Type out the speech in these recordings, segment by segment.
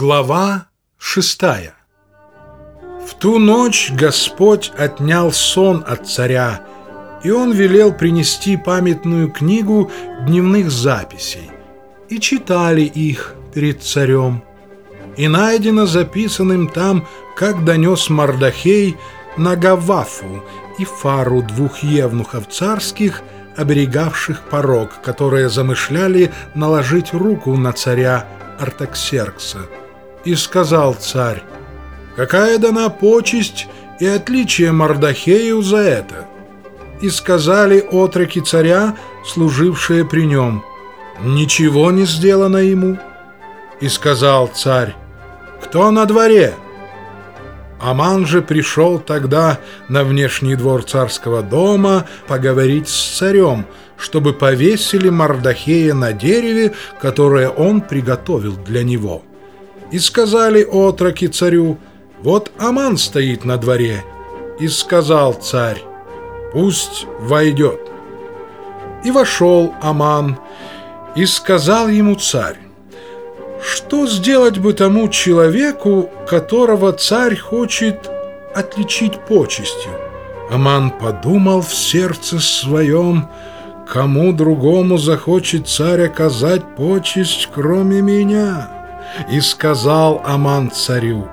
Глава шестая В ту ночь Господь отнял сон от царя, и он велел принести памятную книгу дневных записей, и читали их перед царем. И найдено записанным там, как донес Мардахей на Гавафу и Фару двух евнухов царских, оберегавших порог, которые замышляли наложить руку на царя Артаксеркса. И сказал царь, «Какая дана почесть и отличие Мардахею за это?» И сказали отроки царя, служившие при нем, «Ничего не сделано ему». И сказал царь, «Кто на дворе?» Аман же пришел тогда на внешний двор царского дома поговорить с царем, чтобы повесили Мардахея на дереве, которое он приготовил для него. И сказали отроки царю, вот Аман стоит на дворе. И сказал царь, пусть войдет. И вошел Аман, и сказал ему царь, что сделать бы тому человеку, которого царь хочет отличить почестью? Аман подумал в сердце своем, кому другому захочет царь оказать почесть, кроме меня. И сказал Аман царю,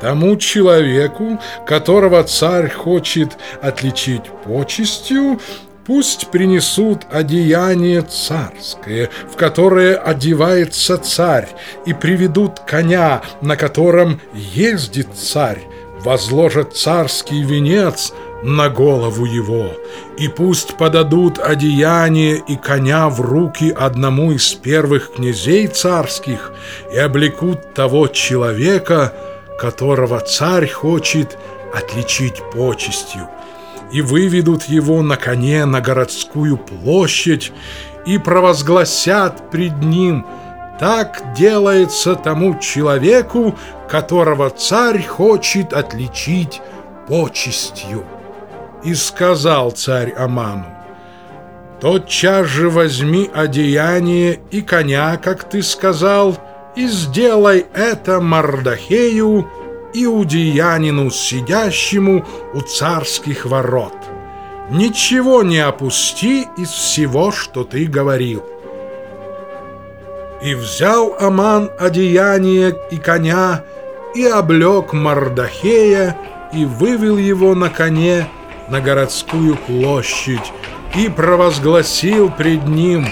тому человеку, которого царь хочет отличить почестью, Пусть принесут одеяние царское, в которое одевается царь, и приведут коня, на котором ездит царь, возложат царский венец на голову его, и пусть подадут одеяние и коня в руки одному из первых князей царских и облекут того человека, которого царь хочет отличить почестью и выведут его на коне на городскую площадь и провозгласят пред ним «Так делается тому человеку, которого царь хочет отличить почестью». И сказал царь Аману, «Тотчас же возьми одеяние и коня, как ты сказал, и сделай это Мардахею, иудеянину, сидящему у царских ворот. Ничего не опусти из всего, что ты говорил. И взял Аман одеяние и коня, и облег Мардахея, и вывел его на коне на городскую площадь, и провозгласил пред ним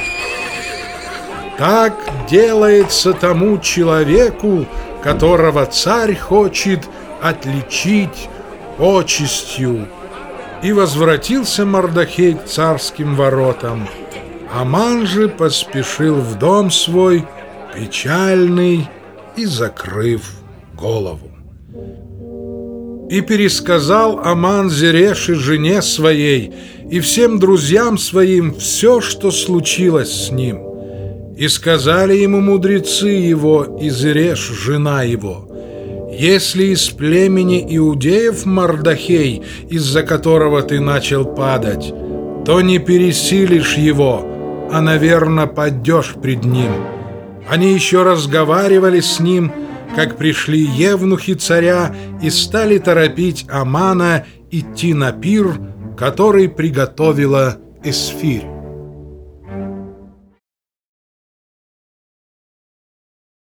«Так делается тому человеку, которого царь хочет отличить почестью. И возвратился Мардахей к царским воротам. Аман же поспешил в дом свой, печальный и закрыв голову. И пересказал Аман Зереши жене своей и всем друзьям своим все, что случилось с ним – и сказали ему мудрецы его, Изреш, жена его, «Если из племени иудеев Мардахей, из-за которого ты начал падать, то не пересилишь его, а, наверное, падешь пред ним». Они еще разговаривали с ним, как пришли евнухи царя и стали торопить Амана идти на пир, который приготовила Эсфирь.